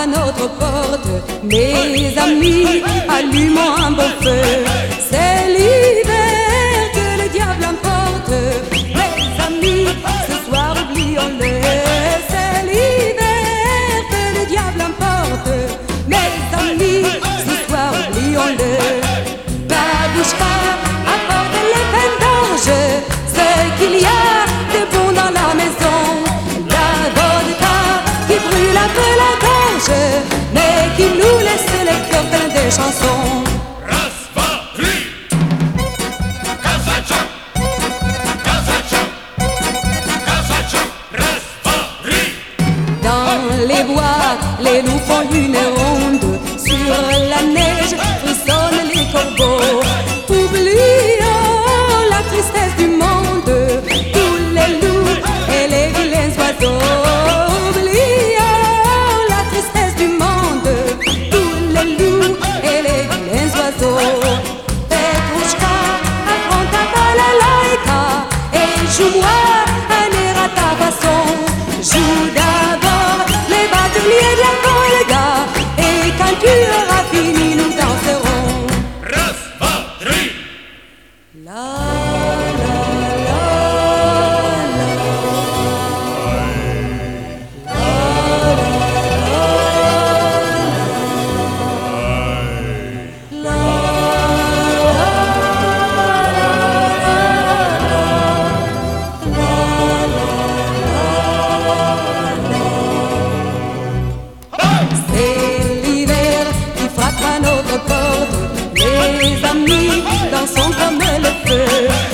à notre porte. Mes amis, allumons un beau feu. C'est l'hiver que le diable importe. Mes amis, ce soir oublions-le. C'est l'hiver que le diable importe. Mes amis, ce soir oublions-le. Les bois, les loups font une tu auras fini, nous danserons. Ras, reporte des amis dansant comme le feu.